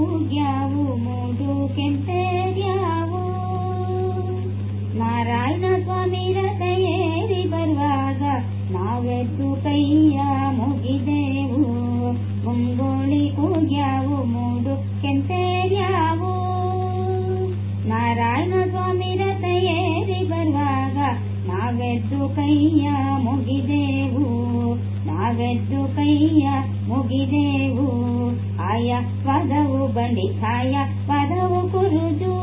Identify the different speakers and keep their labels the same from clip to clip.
Speaker 1: ಕೂಗ್ಯಾವು ಮೂಡು ಕೆಂಪೇರ್ಯಾವು ನಾರಾಯಣ ಸ್ವಾಮಿ ರಥ ಬರುವಾಗ ನಾವೆದ್ದು ಕೈಯ ಮುಗಿದೆವು. ಮುಂಗೋಳಿ ಕೂಗ್ಯಾವು ಮೂಡು ಕೆಂಪೇರ್ಯಾವು ನಾರಾಯಣ ಸ್ವಾಮಿ ರಥ ಬರುವಾಗ ನಾವೆದ್ದು ಕೈಯ ಮುಗಿದೆವು. ನಾವೆದ್ದು ಕೈಯ ಮುಗಿದೆವು. ಆಯ ಪದವು ಬಂಡಿ ಛಾಯ ಪದವು ಕುರುಜು.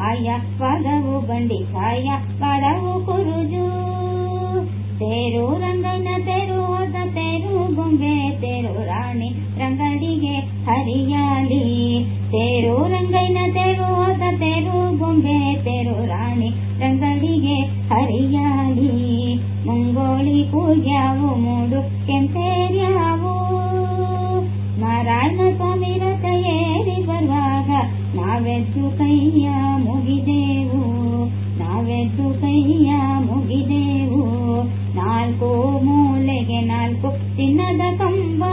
Speaker 1: ಆಯ ಪದವು ಬಂಡಿ ಛಾಯ ಪದವು ಕುರುಜು. ತೇರು ರಂಗನ ತೆರು ಹೋದ ತೇರು ಗೊಂಬೆ ತೇರು ರಾಣಿ ರಂಗಡಿಗೆ ಹರಿಯಾಲಿ ತೇರು ರಂಗನ ತೆರು ಹೋದ ತೇರು ಗೊಂಬೆ ತೇರು ರಾಣಿ ರಂಗಡಿಗೆ ಹರಿಯಾಲಿ ಮುಂಗೋಳಿ ಪೂಜಾವು ಮೂಡು ಕೆಂಪೇರ್ಯಾವು ನಾವೆದ್ದು ಕೈಯ ಮುಗಿದೆವು, ನಾವೆದ್ದು ಕೈಯ ಮುಗಿದೆವು. ನಾಲ್ಕು ಮೂಲೆಗೆ ನಾಲ್ಕು ಚಿನ್ನದ ಕಂಬ,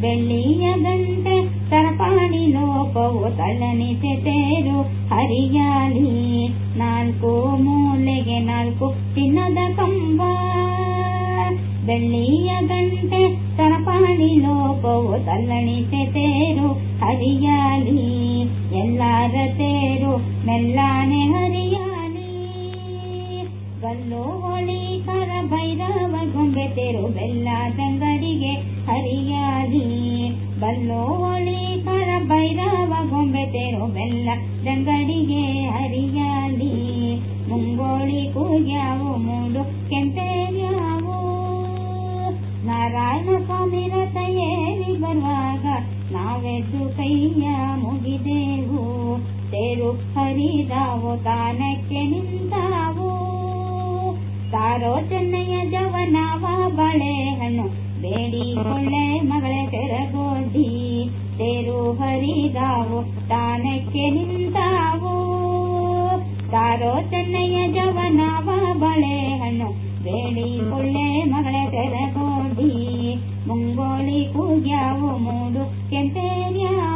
Speaker 1: ಬೆಳ್ಳಿಯ ಗಂಟೆ ಸರಪಾಣಿ ಲೋಕವು ತಳ್ಳನಿಸೆ ತೇರು ಹರಿಯಾಲಿ. ನಾಲ್ಕು ಮೂಲೆಗೆ ನಾಲ್ಕು ಚಿನ್ನದ ಕಂಬ, ಬೆಳ್ಳಿಯ ಗಂಟೆ ಸರಪಾಣಿ ಲೋಕವು ತಲ್ಲಣಿಸೆ ತೇರು ಹರಿಯಾಲಿ. ಎಲ್ಲಾರ ತೇರು ಮೆಲ್ಲಾನೆ ಹರಿಯಾನಿ ಬಲ್ಲೋ ಹೊಳಿ ಕರ ಭೈರವ ಗೊಂಬೆ ತೇರು ಬೆಲ್ಲದಂಗಡಿಗೆ ಹರಿಯಾನಿ ಬಲ್ಲೋ ಹೊಳಿ ಕರ ಭೈರವ ಗೊಂಬೆ ತೇರು ಬೆಲ್ಲ ದಂಗಡಿಗೆ ಹರಿಯಾಲಿ. ಮುಂಗೋಳಿ ಕೂಗ್ಯಾವು ಮೂಡು ಕೆಂಪೇರ್ಯಾವು ಹರಿದಾವು ತಾನಕ್ಕೆ ನಿಂತಾವು. ತಾರೋ ಚೆನ್ನಯ್ಯ ಜವನಾವ ಬೇಡಿ ಬೇಡಿಕೊಳ್ಳೆ ಮಗಳೇ ತೆರಗೋದಿ ತೇರು ಹರಿದಾವು ತಾನಕ್ಕೆ ನಿಂತಾವು. ತಾರೋ ಚೆನ್ನಯ್ಯ ಜವನಾವ ಬೇಡಿ ಬೇಡಿಕೊಳ್ಳೆ ಮಗಳೇ ತೆರಗೋದಿ ಮುಂಗೋಳಿ ಕೂಗ್ಯಾವು ಮೂಡು ಕೆಂಪೇರ್ಯಾವು